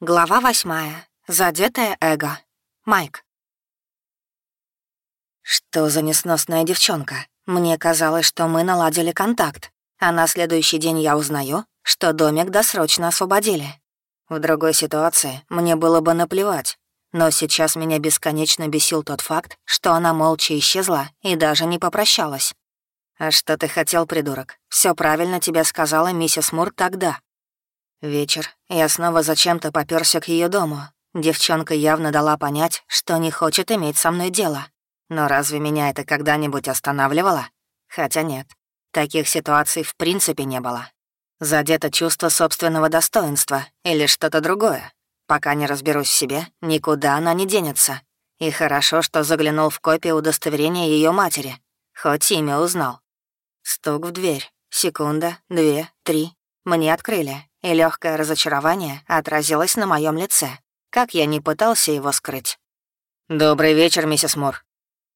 Глава восьмая. Задетое эго. Майк. Что за несносная девчонка? Мне казалось, что мы наладили контакт, а на следующий день я узнаю, что домик досрочно освободили. В другой ситуации мне было бы наплевать, но сейчас меня бесконечно бесил тот факт, что она молча исчезла и даже не попрощалась. «А что ты хотел, придурок? Все правильно тебе сказала миссис Мур тогда. Вечер. Я снова зачем-то попёрся к ее дому. Девчонка явно дала понять, что не хочет иметь со мной дело. Но разве меня это когда-нибудь останавливало? Хотя нет. Таких ситуаций в принципе не было. Задето чувство собственного достоинства или что-то другое. Пока не разберусь в себе, никуда она не денется. И хорошо, что заглянул в копию удостоверения ее матери. Хоть имя узнал. Стук в дверь. Секунда, две, три. Мне открыли и легкое разочарование отразилось на моем лице, как я не пытался его скрыть. «Добрый вечер, миссис Мур».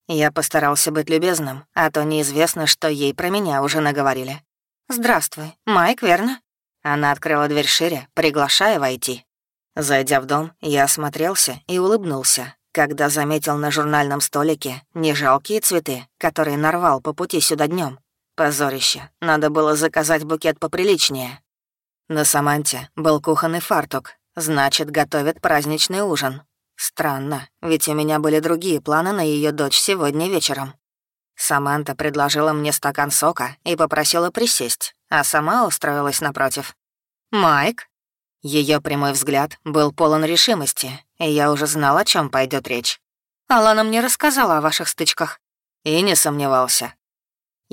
Я постарался быть любезным, а то неизвестно, что ей про меня уже наговорили. «Здравствуй, Майк, верно?» Она открыла дверь шире, приглашая войти. Зайдя в дом, я осмотрелся и улыбнулся, когда заметил на журнальном столике нежалкие цветы, которые нарвал по пути сюда днем. Позорище, надо было заказать букет поприличнее. На Саманте был кухонный фартук, значит, готовят праздничный ужин. Странно, ведь у меня были другие планы на ее дочь сегодня вечером. Саманта предложила мне стакан сока и попросила присесть, а сама устроилась напротив. «Майк?» Ее прямой взгляд был полон решимости, и я уже знал, о чем пойдет речь. Алана мне рассказала о ваших стычках. И не сомневался.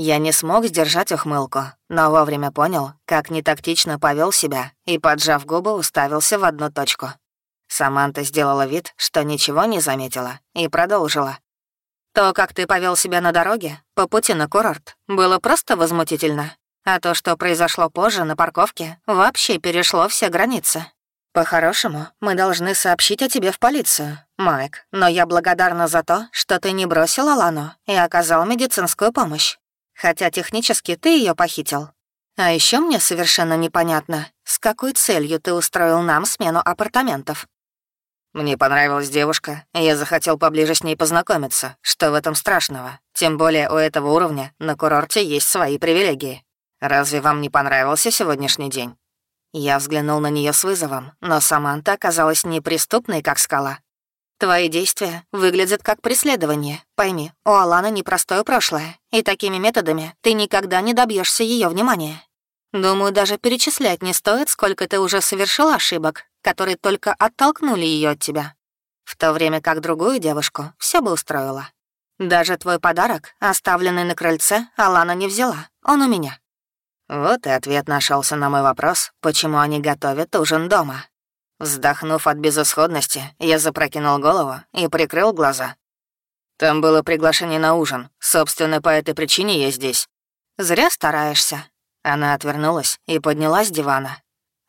Я не смог сдержать ухмылку, но вовремя понял, как нетактично повел себя и, поджав губы, уставился в одну точку. Саманта сделала вид, что ничего не заметила, и продолжила. «То, как ты повел себя на дороге, по пути на курорт, было просто возмутительно. А то, что произошло позже на парковке, вообще перешло все границы. По-хорошему, мы должны сообщить о тебе в полицию, Майк, но я благодарна за то, что ты не бросил Алану и оказал медицинскую помощь хотя технически ты ее похитил. А еще мне совершенно непонятно, с какой целью ты устроил нам смену апартаментов. Мне понравилась девушка, и я захотел поближе с ней познакомиться. Что в этом страшного? Тем более у этого уровня на курорте есть свои привилегии. Разве вам не понравился сегодняшний день? Я взглянул на нее с вызовом, но Саманта оказалась неприступной, как скала. Твои действия выглядят как преследование. Пойми, у Алана непростое прошлое, и такими методами ты никогда не добьешься ее внимания. Думаю, даже перечислять не стоит, сколько ты уже совершил ошибок, которые только оттолкнули ее от тебя. В то время как другую девушку все бы устроило. Даже твой подарок, оставленный на крыльце, Алана не взяла. Он у меня. Вот и ответ нашелся на мой вопрос, почему они готовят ужин дома. Вздохнув от безысходности, я запрокинул голову и прикрыл глаза. Там было приглашение на ужин. Собственно, по этой причине я здесь. Зря стараешься. Она отвернулась и поднялась с дивана.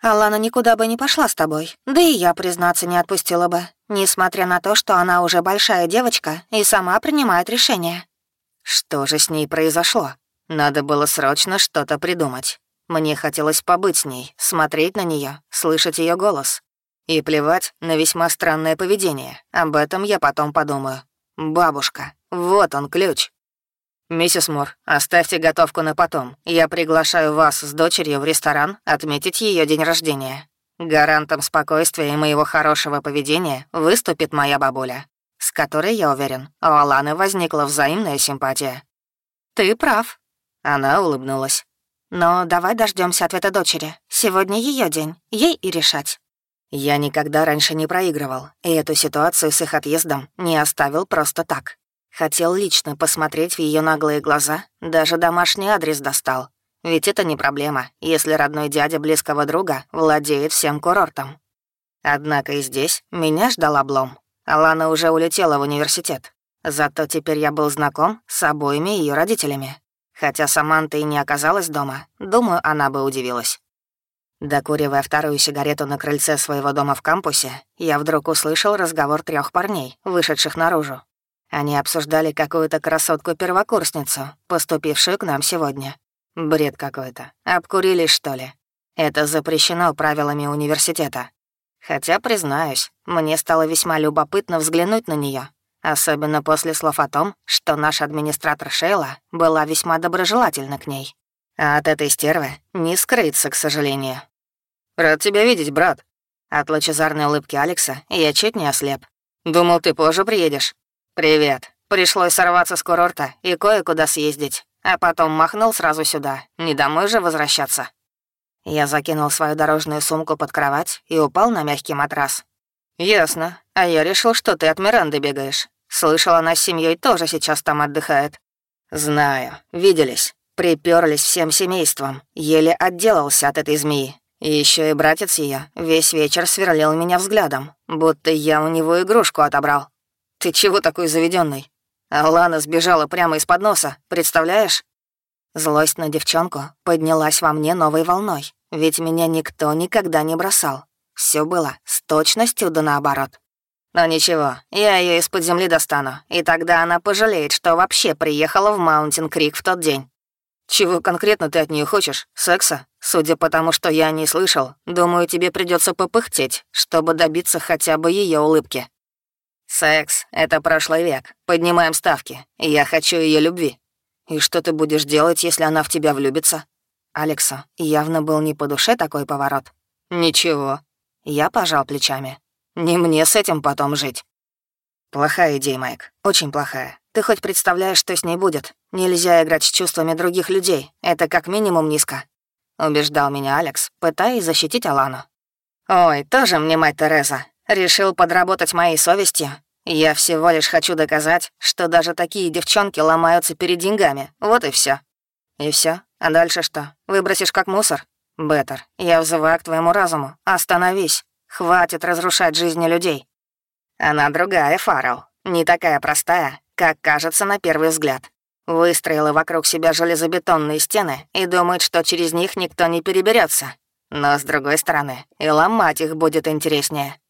Алана никуда бы не пошла с тобой, да и я, признаться, не отпустила бы, несмотря на то, что она уже большая девочка и сама принимает решения. Что же с ней произошло? Надо было срочно что-то придумать. Мне хотелось побыть с ней, смотреть на нее, слышать ее голос. И плевать на весьма странное поведение. Об этом я потом подумаю. Бабушка, вот он ключ. «Миссис Мур, оставьте готовку на потом. Я приглашаю вас с дочерью в ресторан отметить ее день рождения. Гарантом спокойствия и моего хорошего поведения выступит моя бабуля, с которой, я уверен, у Аланы возникла взаимная симпатия». «Ты прав», — она улыбнулась. «Но давай дождемся ответа дочери. Сегодня ее день, ей и решать». Я никогда раньше не проигрывал, и эту ситуацию с их отъездом не оставил просто так. Хотел лично посмотреть в ее наглые глаза, даже домашний адрес достал. Ведь это не проблема, если родной дядя близкого друга владеет всем курортом. Однако и здесь меня ждал облом. Алана уже улетела в университет. Зато теперь я был знаком с обоими ее родителями. Хотя Саманта и не оказалась дома, думаю, она бы удивилась. Докуривая вторую сигарету на крыльце своего дома в кампусе, я вдруг услышал разговор трех парней, вышедших наружу. Они обсуждали какую-то красотку-первокурсницу, поступившую к нам сегодня. Бред какой-то. Обкурились, что ли? Это запрещено правилами университета. Хотя, признаюсь, мне стало весьма любопытно взглянуть на нее, особенно после слов о том, что наш администратор Шейла была весьма доброжелательна к ней. А от этой стервы не скрыться, к сожалению. «Рад тебя видеть, брат». От лучезарной улыбки Алекса я чуть не ослеп. «Думал, ты позже приедешь». «Привет. Пришлось сорваться с курорта и кое-куда съездить, а потом махнул сразу сюда. Не домой же возвращаться». Я закинул свою дорожную сумку под кровать и упал на мягкий матрас. «Ясно. А я решил, что ты от Миранды бегаешь. Слышал, она с семьей тоже сейчас там отдыхает». «Знаю. Виделись. Приперлись всем семейством. Еле отделался от этой змеи. И еще и братец ее весь вечер сверлил меня взглядом, будто я у него игрушку отобрал. Ты чего такой заведенный? Алана сбежала прямо из-под носа, представляешь? Злость на девчонку поднялась во мне новой волной, ведь меня никто никогда не бросал. Все было с точностью да наоборот. Но ничего, я ее из-под земли достану, и тогда она пожалеет, что вообще приехала в Маунтин Крик в тот день. Чего конкретно ты от нее хочешь? Секса? Судя по тому, что я не слышал, думаю, тебе придется попыхтеть, чтобы добиться хотя бы ее улыбки. Секс — это прошлый век. Поднимаем ставки. Я хочу ее любви. И что ты будешь делать, если она в тебя влюбится? Алексу явно был не по душе такой поворот. Ничего. Я пожал плечами. Не мне с этим потом жить. Плохая идея, Майк. Очень плохая. Ты хоть представляешь, что с ней будет? Нельзя играть с чувствами других людей. Это как минимум низко. Убеждал меня Алекс, пытаясь защитить Алану. Ой, тоже мне мать Тереза. Решил подработать моей совестью. Я всего лишь хочу доказать, что даже такие девчонки ломаются перед деньгами. Вот и все. И все. А дальше что? Выбросишь как мусор? Беттер, я взываю к твоему разуму. Остановись. Хватит разрушать жизни людей. Она другая, Фаррелл. Не такая простая, как кажется на первый взгляд. Выстроила вокруг себя железобетонные стены и думает, что через них никто не переберется. Но, с другой стороны, и ломать их будет интереснее.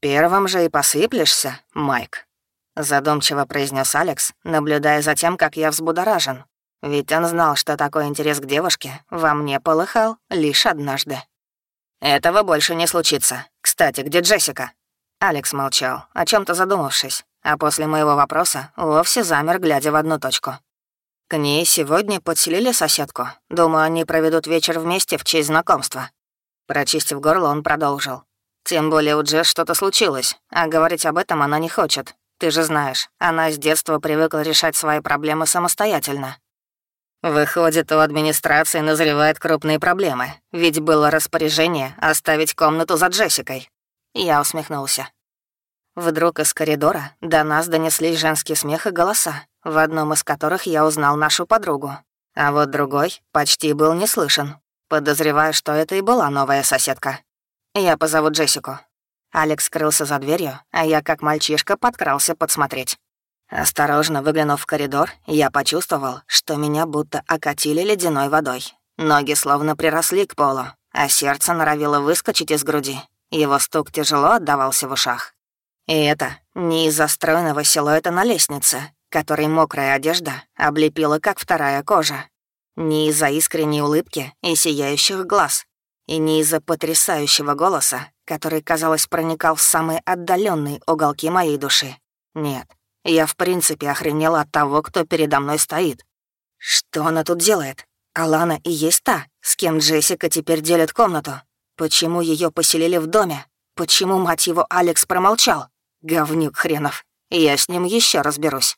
«Первым же и посыплешься, Майк», — задумчиво произнес Алекс, наблюдая за тем, как я взбудоражен. Ведь он знал, что такой интерес к девушке во мне полыхал лишь однажды. «Этого больше не случится. Кстати, где Джессика?» Алекс молчал, о чем то задумавшись а после моего вопроса вовсе замер, глядя в одну точку. К ней сегодня подселили соседку. Думаю, они проведут вечер вместе в честь знакомства. Прочистив горло, он продолжил. Тем более у Джесс что-то случилось, а говорить об этом она не хочет. Ты же знаешь, она с детства привыкла решать свои проблемы самостоятельно. Выходит, у администрации назревают крупные проблемы, ведь было распоряжение оставить комнату за Джессикой. Я усмехнулся. Вдруг из коридора до нас донеслись женский смех и голоса, в одном из которых я узнал нашу подругу. А вот другой почти был не слышен. Подозреваю, что это и была новая соседка. Я позову Джессику. Алекс скрылся за дверью, а я, как мальчишка, подкрался подсмотреть. Осторожно выглянув в коридор, я почувствовал, что меня будто окатили ледяной водой. Ноги словно приросли к полу, а сердце норовило выскочить из груди. Его стук тяжело отдавался в ушах. И это не из-за стройного силуэта на лестнице, которой мокрая одежда облепила, как вторая кожа. Не из-за искренней улыбки и сияющих глаз. И не из-за потрясающего голоса, который, казалось, проникал в самые отдаленные уголки моей души. Нет, я в принципе охренела от того, кто передо мной стоит. Что она тут делает? Алана и есть та, с кем Джессика теперь делит комнату. Почему ее поселили в доме? Почему, мать его, Алекс промолчал? Говнюк хренов. Я с ним еще разберусь.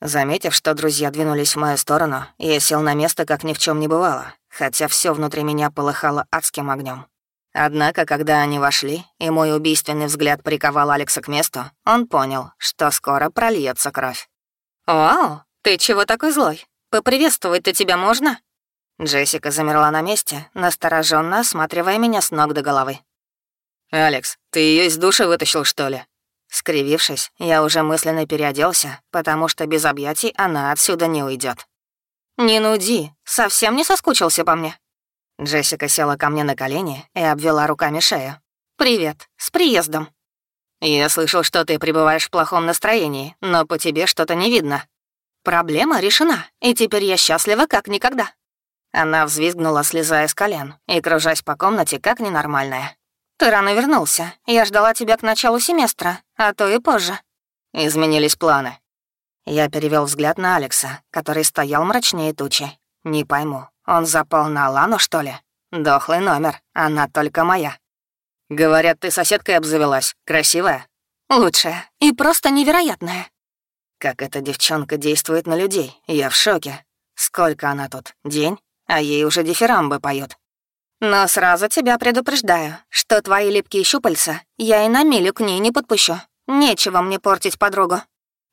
Заметив, что друзья двинулись в мою сторону, я сел на место, как ни в чем не бывало, хотя все внутри меня полыхало адским огнем. Однако, когда они вошли, и мой убийственный взгляд приковал Алекса к месту, он понял, что скоро прольется кровь. «Вау, ты чего такой злой? Поприветствовать-то тебя можно?» Джессика замерла на месте, настороженно осматривая меня с ног до головы. «Алекс, ты ее из души вытащил, что ли?» Скривившись, я уже мысленно переоделся, потому что без объятий она отсюда не уйдет. «Не нуди, совсем не соскучился по мне?» Джессика села ко мне на колени и обвела руками шею. «Привет, с приездом!» «Я слышал, что ты пребываешь в плохом настроении, но по тебе что-то не видно». «Проблема решена, и теперь я счастлива как никогда». Она взвизгнула, слезая с колен и кружась по комнате, как ненормальная. Ты рано вернулся. Я ждала тебя к началу семестра, а то и позже». Изменились планы. Я перевел взгляд на Алекса, который стоял мрачнее тучи. Не пойму, он запал на Лану, что ли? Дохлый номер, она только моя. Говорят, ты соседкой обзавелась. Красивая? Лучшая. И просто невероятная. Как эта девчонка действует на людей, я в шоке. Сколько она тут? День? А ей уже дифирамбы поют. Но сразу тебя предупреждаю, что твои липкие щупальца я и на милю к ней не подпущу. Нечего мне портить подругу.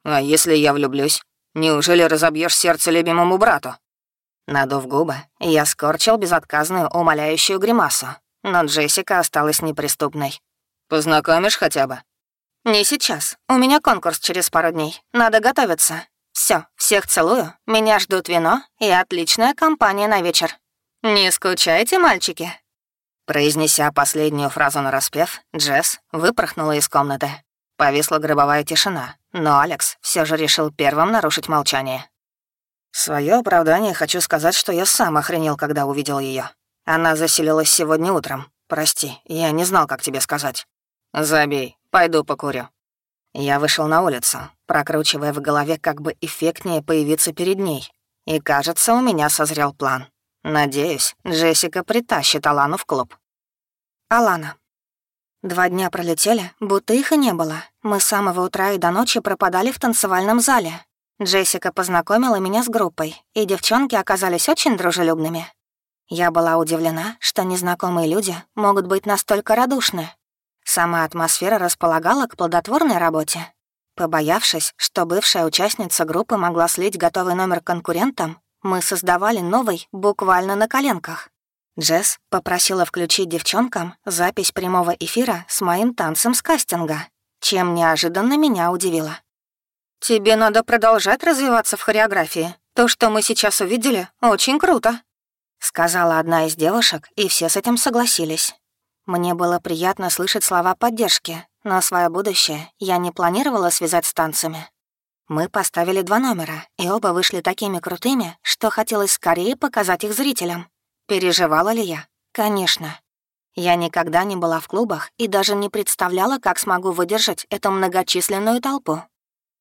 А если я влюблюсь? Неужели разобьешь сердце любимому брату? Надув губы, я скорчил безотказную умоляющую гримасу, но Джессика осталась неприступной. «Познакомишь хотя бы?» «Не сейчас. У меня конкурс через пару дней. Надо готовиться. Все, всех целую. Меня ждут вино и отличная компания на вечер. Не скучайте, мальчики». Произнеся последнюю фразу на распев, Джесс выпорхнула из комнаты. Повисла гробовая тишина, но Алекс все же решил первым нарушить молчание. Свое оправдание хочу сказать, что я сам охренел, когда увидел ее. Она заселилась сегодня утром. Прости, я не знал, как тебе сказать. Забей, пойду покурю. Я вышел на улицу, прокручивая в голове, как бы эффектнее появиться перед ней. И, кажется, у меня созрел план. Надеюсь, Джессика притащит Алану в клуб. Алана. Два дня пролетели, будто их и не было. Мы с самого утра и до ночи пропадали в танцевальном зале. Джессика познакомила меня с группой, и девчонки оказались очень дружелюбными. Я была удивлена, что незнакомые люди могут быть настолько радушны. Сама атмосфера располагала к плодотворной работе. Побоявшись, что бывшая участница группы могла слить готовый номер конкурентам, мы создавали новый буквально на коленках. Джесс попросила включить девчонкам запись прямого эфира с моим танцем с кастинга, чем неожиданно меня удивило. «Тебе надо продолжать развиваться в хореографии. То, что мы сейчас увидели, очень круто», — сказала одна из девушек, и все с этим согласились. Мне было приятно слышать слова поддержки, но свое будущее я не планировала связать с танцами. Мы поставили два номера, и оба вышли такими крутыми, что хотелось скорее показать их зрителям. Переживала ли я? Конечно. Я никогда не была в клубах и даже не представляла, как смогу выдержать эту многочисленную толпу.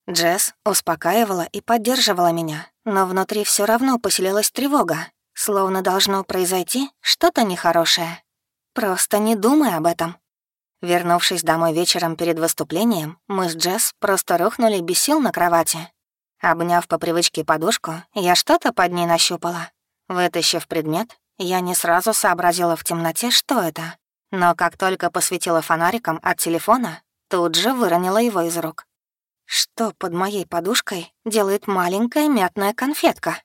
Джесс успокаивала и поддерживала меня, но внутри все равно поселилась тревога, словно должно произойти что-то нехорошее. Просто не думай об этом. Вернувшись домой вечером перед выступлением, мы с Джесс просто рухнули без сил на кровати. Обняв по привычке подушку, я что-то под ней нащупала. Вытащив предмет, я не сразу сообразила в темноте, что это. Но как только посветила фонариком от телефона, тут же выронила его из рук. Что под моей подушкой делает маленькая мятная конфетка?